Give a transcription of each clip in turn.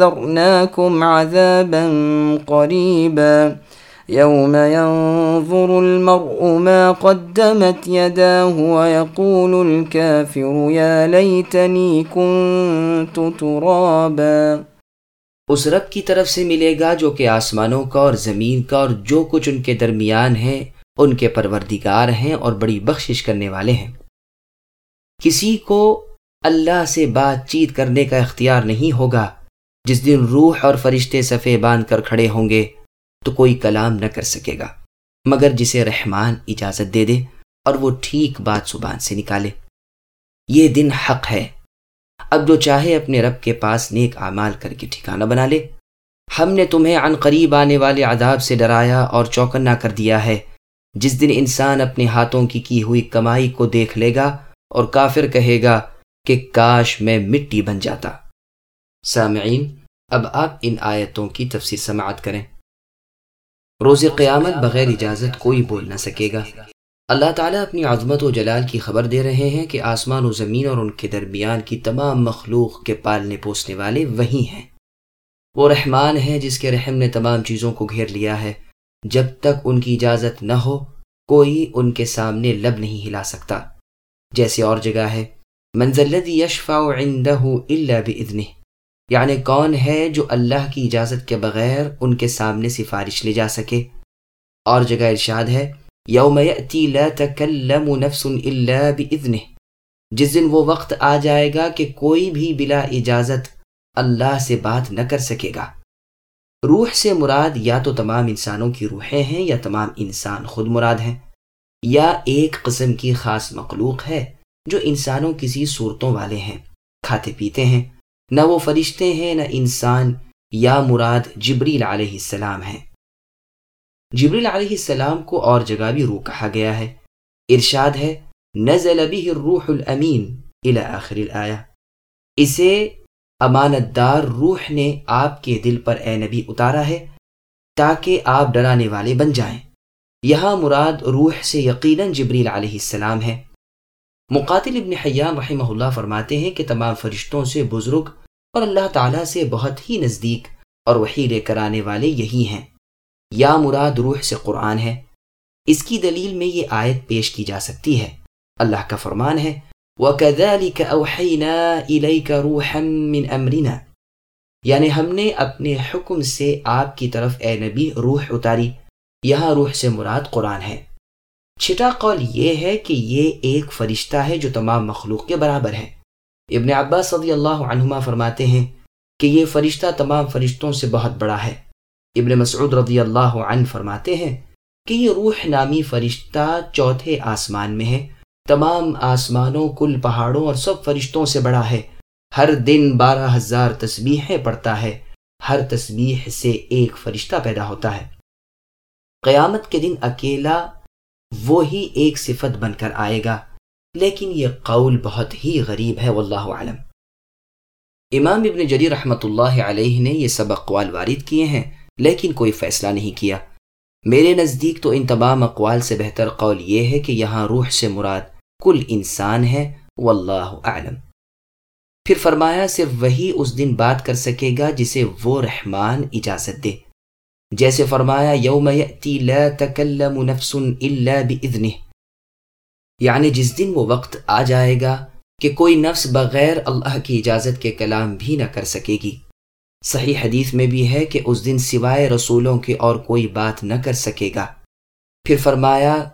أنذرناكم عذابا قريبا يوم ينظر المرء ما قدمت يداه ويقول الكافر يا ليتني كنت ترابا اس رب کی طرف سے ملے گا جو کہ آسمانوں کا اور زمین کا اور جو کچھ ان کے درمیان ہے، ان کے پروردگار ہیں اور بڑی بخشش کرنے والے ہیں۔ کسی کو اللہ سے بات چیت کرنے کا اختیار نہیں ہوگا۔ جس دن روح اور فرشتے صفے باندھ کر کھڑے ہوں گے، تو کوئی کلام نہ کر سکے گا، مگر جسے رحمان اجازت دے دے اور وہ ٹھیک بات زبان سے نکالے۔ یہ دن حق ہے۔ اب جو چاہے اپنے رب کے پاس نیک اعمال کر کے ٹھکانہ بنا لے۔ ہم نے تمہیں عن قریب آنے والے عذاب سے ڈرایا اور چوکنا کر دیا ہے۔ جس دن انسان اپنے ہاتھوں کی کی ہوئی کمائی کو دیکھ لے گا اور کافر کہے گا کہ کاش میں مٹی بن جاتا۔ سامعین، اب آپ ان آیتوں کی تفصیل سماعت کریں۔ روز قیامت بغیر اجازت کوئی بول نہ سکے گا۔ اللہ تعالیٰ اپنی عظمت و جلال کی خبر دے رہے ہیں کہ آسمان و زمین اور ان کے درمیان کی تمام مخلوق کے پالنے پوسنے والے وہی ہیں۔ وہ رحمان ہے جس کے رحم نے تمام چیزوں کو گھیر لیا ہے۔ جب تک ان کی اجازت نہ ہو، کوئی ان کے سامنے لب نہیں ہلا سکتا۔ جیسے اور جگہ ہے۔ منزل یشفا عندہ اللہ بزن یعنی کون ہے جو اللہ کی اجازت کے بغیر ان کے سامنے سفارش لے جا سکے؟ اور جگہ ارشاد ہے، یوم لا تکلم نفس الا باذنه جس دن وہ وقت آ جائے گا کہ کوئی بھی بلا اجازت اللہ سے بات نہ کر سکے گا۔ روح سے مراد یا تو تمام انسانوں کی روحیں ہیں یا تمام انسان خود مراد ہیں۔ یا ایک قسم کی خاص مخلوق ہے۔ جو انسانوں کسی صورتوں والے ہیں، کھاتے پیتے ہیں۔ نہ وہ فرشتے ہیں، نہ انسان، یا مراد جبریل علیہ السلام ہیں۔ جبریل علیہ السلام کو اور جگہ بھی روح کہا گیا ہے۔ ارشاد ہے، نزل به الروح الامین الى آخر الایا اسے امانت دار روح نے آپ کے دل پر اے نبی اتارا ہے، تاکہ آپ ڈرانے والے بن جائیں۔ یہاں مراد روح سے یقیناً جبریل علیہ السلام ہے۔ مقاتل ابن حیام رحمہ اللہ فرماتے ہیں کہ تمام فرشتوں سے بزرگ اور اللہ تعالیٰ سے بہت ہی نزدیک اور وہی لے کر آنے والے یہی ہیں۔ یا مراد روح سے قرآن ہے۔ اس کی دلیل میں یہ آیت پیش کی جا سکتی ہے۔ اللہ کا فرمان ہے۔ وَكَذَلِكَ أَوْحَيْنَا إِلَيْكَ رُوحًا مِّنْ أَمْرِنَا۔ یعنی ہم نے اپنے حکم سے آپ کی طرف اے نبی روح اتاری۔ یہاں روح سے مراد قرآن ہے۔ چھٹا قول یہ ہے کہ یہ ایک فرشتہ ہے جو تمام مخلوق کے برابر ہے۔ ابن عباس صدی اللہ عنہما فرماتے ہیں کہ یہ فرشتہ تمام فرشتوں سے بہت بڑا ہے۔ ابن مسعود رضی اللہ عنہ فرماتے ہیں کہ یہ روح نامی فرشتہ چوتھے آسمان میں ہے۔ تمام آسمانوں، کل پہاڑوں اور سب فرشتوں سے بڑا ہے۔ ہر دن بارہ ہزار تسبیحیں پڑھتا ہے۔ ہر تسبیح سے ایک فرشتہ پیدا ہوتا ہے۔ قیامت کے دن اکیلا وہی ایک صفت بن کر آئے گا۔ لیکن یہ قول بہت ہی غریب ہے، واللہ عالم امام ابن جری رحمۃ اللہ علیہ نے یہ سب اقوال وارد کیے ہیں، لیکن کوئی فیصلہ نہیں کیا۔ میرے نزدیک تو ان تمام اقوال سے بہتر قول یہ ہے کہ یہاں روح سے مراد کل انسان ہے، واللہ اعلم۔ پھر فرمایا، صرف وہی اس دن بات کر سکے گا جسے وہ رحمان اجازت دے۔ جیسے فرمایا، یوم یأتی لا تکلم نفس الا باذنه یعنی جس دن وہ وقت آ جائے گا کہ کوئی نفس بغیر اللہ کی اجازت کے کلام بھی نہ کر سکے گی۔ صحیح حدیث میں بھی ہے کہ اس دن سوائے رسولوں کے اور کوئی بات نہ کر سکے گا۔ پھر فرمایا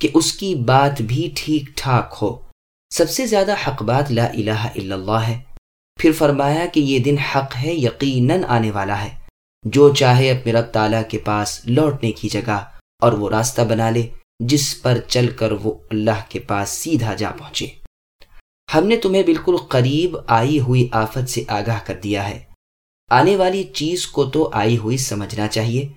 کہ اس کی بات بھی ٹھیک ٹھاک ہو۔ سب سے زیادہ حق بات لا الہ الا اللہ ہے۔ پھر فرمایا کہ یہ دن حق ہے، یقیناً آنے والا ہے۔ جو چاہے اپنے رب تعالیٰ کے پاس لوٹنے کی جگہ اور وہ راستہ بنا لے، جس پر چل کر وہ اللہ کے پاس سیدھا جا پہنچے۔ ہم نے تمہیں بالکل قریب آئی ہوئی آفت سے آگاہ کر دیا ہے۔ آنے والی چیز کو تو آئی ہوئی سمجھنا چاہیے۔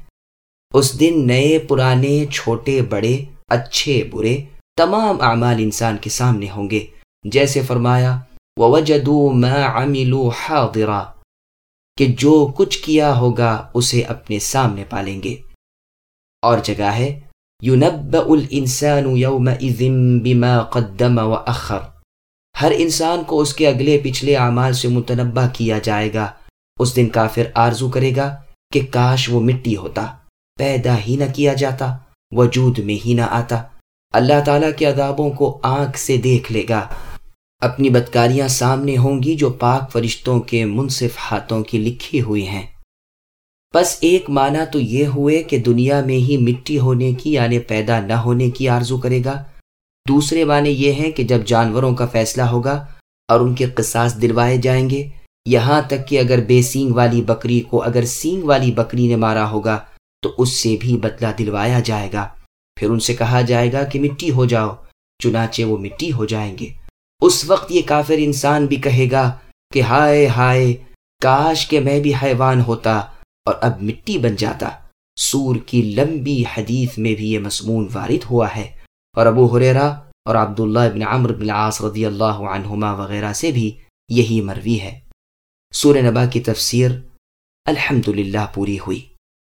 اس دن نئے، پرانے، چھوٹے، بڑے، اچھے، برے، تمام اعمال انسان کے سامنے ہوں گے۔ جیسے فرمایا، وَوَجَدُوا مَا عَمِلُوا حَاضِرًا۔ کہ جو کچھ کیا ہوگا اسے اپنے سامنے پالیں گے۔ اور جگہ ہے يُنَبَّأُ الْإِنسَانُ يَوْمَئِذٍ بِمَا قَدَّمَ وَأَخَّرَ۔ ہر انسان کو اس کے اگلے پچھلے اعمال سے متنبع کیا جائے گا۔ اس دن کافر آرزو کرے گا کہ کاش وہ مٹی ہوتا، پیدا ہی نہ کیا جاتا، وجود میں ہی نہ آتا۔ اللہ تعالیٰ کے عذابوں کو آنکھ سے دیکھ لے گا۔ اپنی بدکاریاں سامنے ہوں گی جو پاک فرشتوں کے منصف ہاتھوں کی لکھی ہوئی ہیں۔ بس ایک معنی تو یہ ہوئے کہ دنیا میں ہی مٹی ہونے کی یعنی پیدا نہ ہونے کی آرزو کرے گا۔ دوسرے معنی یہ ہیں کہ جب جانوروں کا فیصلہ ہوگا اور ان کے قصاص دلوائے جائیں گے، یہاں تک کہ اگر بے سینگ والی بکری کو اگر سینگ والی بکری نے مارا ہوگا، تو اس سے بھی بدلہ دلوایا جائے گا۔ پھر ان سے کہا جائے گا کہ مٹی ہو جاؤ، چنانچہ وہ مٹی ہو جائیں گے۔ اس وقت یہ کافر انسان بھی کہے گا کہ ہائے ہائے، کاش کہ میں بھی حیوان ہوتا اور اب مٹی بن جاتا۔ سور کی لمبی حدیث میں بھی یہ مسمون وارد ہوا ہے۔ اور ابو حریرا اور عبداللہ ابن عمر بن العاص رضی اللہ عنہما وغیرہ سے بھی یہی مروی ہے۔ سور نبا کی تفسیر الحمد پوری ہوئی۔